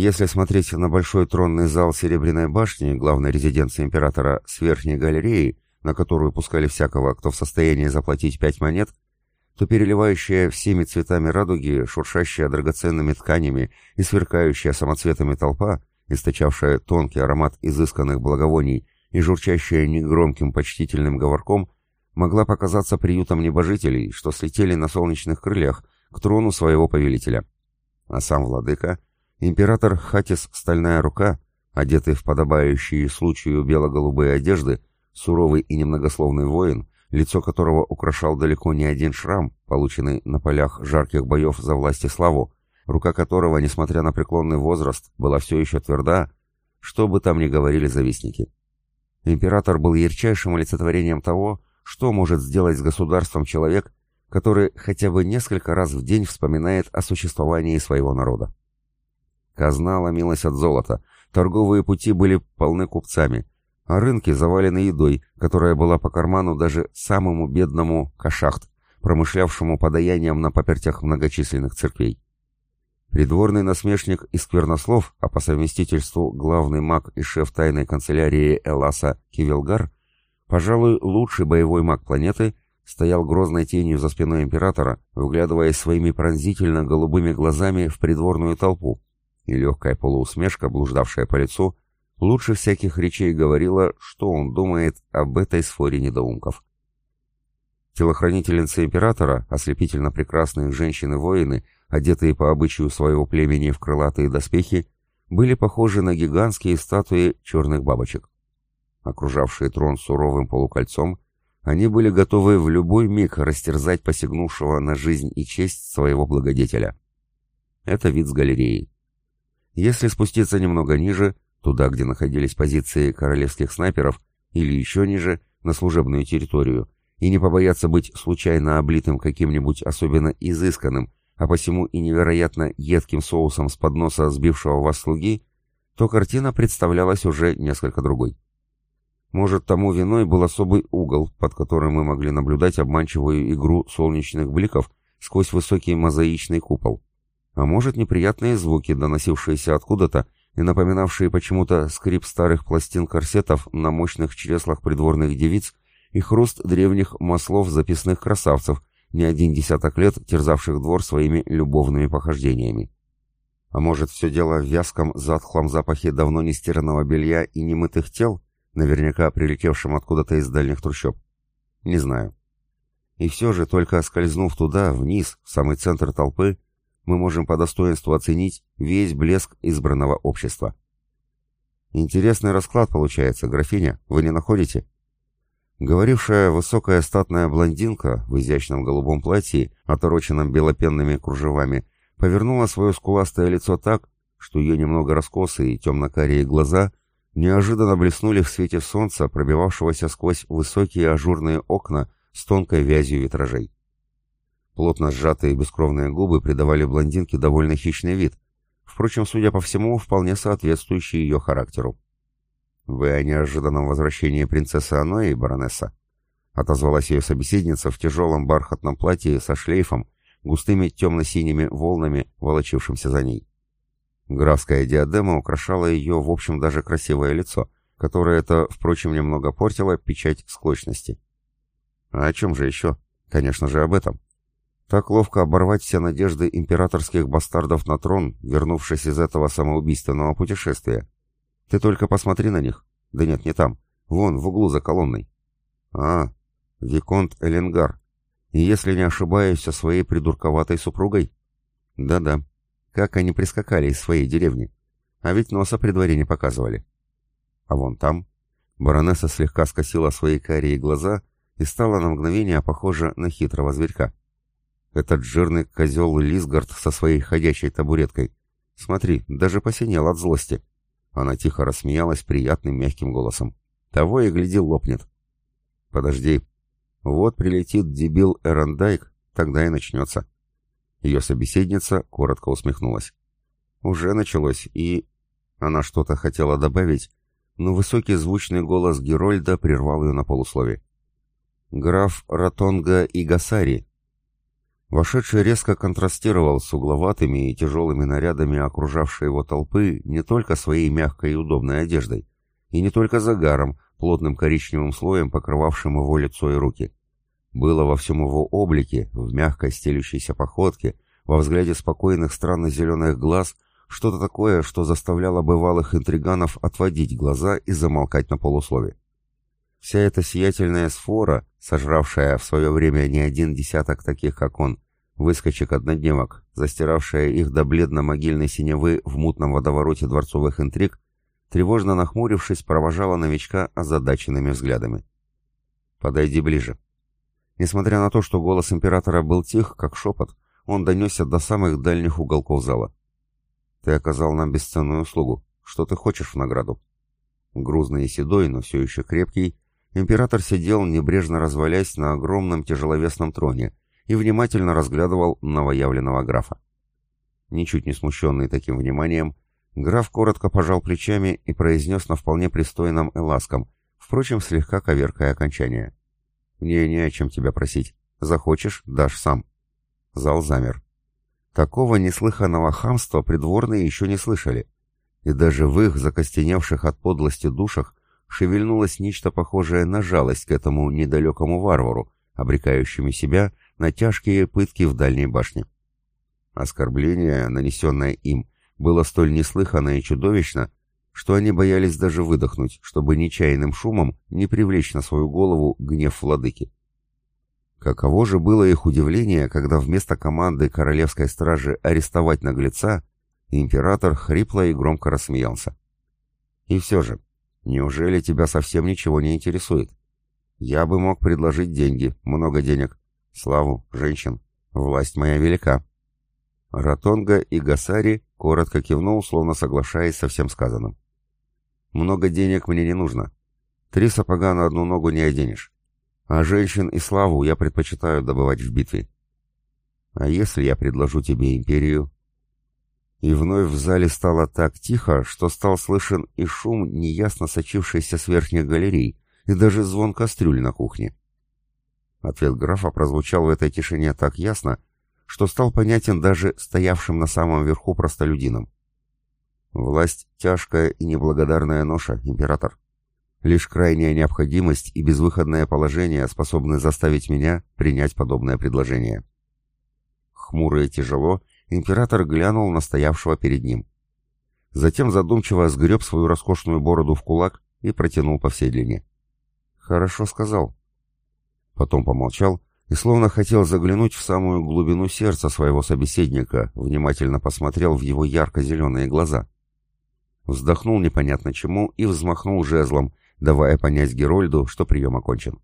Если смотреть на большой тронный зал Серебряной башни, главной резиденции императора, с верхней галереи, на которую пускали всякого, кто в состоянии заплатить пять монет, то переливающая всеми цветами радуги, шуршащая драгоценными тканями и сверкающая самоцветами толпа, источавшая тонкий аромат изысканных благовоний и журчащая негромким почтительным говорком, могла показаться приютом небожителей, что слетели на солнечных крыльях к трону своего повелителя. А сам владыка, император Хатис Стальная Рука, одетый в подобающие случаю бело-голубые одежды, суровый и немногословный воин, лицо которого украшал далеко не один шрам, полученный на полях жарких боев за власть и славу, рука которого, несмотря на преклонный возраст, была все еще тверда, что бы там ни говорили завистники. Император был ярчайшим олицетворением того, что может сделать с государством человек, который хотя бы несколько раз в день вспоминает о существовании своего народа. Казна ломилась от золота, торговые пути были полны купцами, а рынки завалены едой, которая была по карману даже самому бедному кашахт, промышлявшему подаянием на папертях многочисленных церквей. Придворный насмешник и сквернослов, а по совместительству главный маг и шеф тайной канцелярии Эласа Кивелгар, пожалуй, лучший боевой маг планеты, стоял грозной тенью за спиной императора, выглядывая своими пронзительно голубыми глазами в придворную толпу, и легкая полуусмешка, блуждавшая по лицу, лучше всяких речей говорила, что он думает об этой сфоре недоумков. Телохранительницы императора, ослепительно прекрасные женщины-воины, одетые по обычаю своего племени в крылатые доспехи, были похожи на гигантские статуи черных бабочек. Окружавшие трон суровым полукольцом, они были готовы в любой миг растерзать посягнувшего на жизнь и честь своего благодетеля. Это вид с галереи. Если спуститься немного ниже, туда, где находились позиции королевских снайперов, или еще ниже, на служебную территорию, и не побояться быть случайно облитым каким-нибудь особенно изысканным, а посему и невероятно едким соусом с подноса сбившего вас слуги, то картина представлялась уже несколько другой. Может, тому виной был особый угол, под которым мы могли наблюдать обманчивую игру солнечных бликов сквозь высокий мозаичный купол. А может, неприятные звуки, доносившиеся откуда-то и напоминавшие почему-то скрип старых пластин корсетов на мощных чреслах придворных девиц и хруст древних маслов записных красавцев, не один десяток лет терзавших двор своими любовными похождениями. А может, все дело в вязком, затхлом запахе давно нестиранного белья и немытых тел, наверняка прилетевшим откуда-то из дальних трущоб? Не знаю. И все же, только скользнув туда, вниз, в самый центр толпы, мы можем по достоинству оценить весь блеск избранного общества. Интересный расклад получается, графиня, вы не находите? Говорившая высокая статная блондинка в изящном голубом платье, отороченном белопенными кружевами, повернула свое скуластое лицо так, что ее немного раскосые темно-карие глаза неожиданно блеснули в свете солнца, пробивавшегося сквозь высокие ажурные окна с тонкой вязью витражей. Плотно сжатые бескровные губы придавали блондинке довольно хищный вид, впрочем, судя по всему, вполне соответствующий ее характеру. «Вы о неожиданном возвращении принцессы Анои, баронесса?» — отозвалась ее собеседница в тяжелом бархатном платье со шлейфом, густыми темно-синими волнами, волочившимся за ней. Графская диадема украшала ее, в общем, даже красивое лицо, которое это, впрочем, немного портило печать склочности. А о чем же еще? Конечно же, об этом. Так ловко оборвать все надежды императорских бастардов на трон, вернувшись из этого самоубийственного путешествия. Ты только посмотри на них. Да нет, не там. Вон, в углу за колонной. А, Виконт Эленгар. И если не ошибаюсь, со своей придурковатой супругой? Да-да. Как они прискакали из своей деревни. А ведь носа при дворе не показывали. А вон там... Баронесса слегка скосила свои карие глаза и стала на мгновение похожа на хитрого зверька. Этот жирный козел Лисгард со своей ходячей табуреткой. Смотри, даже посинел от злости. Она тихо рассмеялась приятным мягким голосом. Того и гляди лопнет. Подожди. Вот прилетит дебил Эрендайк, тогда и начнется. Ее собеседница коротко усмехнулась. Уже началось, и... Она что-то хотела добавить, но высокий звучный голос Герольда прервал ее на полуслове. «Граф Ратонга и Гасари, Вошедший резко контрастировал с угловатыми и тяжелыми нарядами окружавшей его толпы не только своей мягкой и удобной одеждой, и не только загаром, плотным коричневым слоем, покрывавшим его лицо и руки. Было во всем его облике, в мягкой стелющейся походке, во взгляде спокойных странно-зеленых глаз, что-то такое, что заставляло бывалых интриганов отводить глаза и замолкать на полуслове. Вся эта сиятельная сфора, сожравшая в свое время не один десяток таких, как он, выскочек-однодневок, застиравшая их до бледно-могильной синевы в мутном водовороте дворцовых интриг, тревожно нахмурившись, провожала новичка озадаченными взглядами. «Подойди ближе». Несмотря на то, что голос императора был тих, как шепот, он донесся до самых дальних уголков зала. «Ты оказал нам бесценную услугу. Что ты хочешь в награду?» Грузный и седой, но все еще крепкий, Император сидел, небрежно развалясь на огромном тяжеловесном троне и внимательно разглядывал новоявленного графа. Ничуть не смущенный таким вниманием, граф коротко пожал плечами и произнес на вполне пристойном эласком, впрочем, слегка коверкая окончание. «Мне не о чем тебя просить. Захочешь — дашь сам». Зал замер. Такого неслыханного хамства придворные еще не слышали, и даже в их закостеневших от подлости душах шевельнулось нечто похожее на жалость к этому недалекому варвару, обрекающему себя на тяжкие пытки в дальней башне. Оскорбление, нанесенное им, было столь неслыханно и чудовищно, что они боялись даже выдохнуть, чтобы нечаянным шумом не привлечь на свою голову гнев владыки. Каково же было их удивление, когда вместо команды королевской стражи арестовать наглеца, император хрипло и громко рассмеялся. И все же, Неужели тебя совсем ничего не интересует? Я бы мог предложить деньги, много денег, славу, женщин. Власть моя велика. Ратонга и Гасари коротко кивнул, словно соглашаясь со всем сказанным. Много денег мне не нужно. Три сапога на одну ногу не оденешь. А женщин и славу я предпочитаю добывать в битве. А если я предложу тебе империю, и вновь в зале стало так тихо, что стал слышен и шум, неясно сочившийся с верхних галерей, и даже звон кастрюль на кухне. Ответ графа прозвучал в этой тишине так ясно, что стал понятен даже стоявшим на самом верху простолюдинам. Власть — тяжкая и неблагодарная ноша, император. Лишь крайняя необходимость и безвыходное положение способны заставить меня принять подобное предложение. Хмуро и тяжело император глянул на стоявшего перед ним. Затем задумчиво сгреб свою роскошную бороду в кулак и протянул по всей длине. «Хорошо сказал». Потом помолчал и словно хотел заглянуть в самую глубину сердца своего собеседника, внимательно посмотрел в его ярко-зеленые глаза. Вздохнул непонятно чему и взмахнул жезлом, давая понять Герольду, что прием окончен.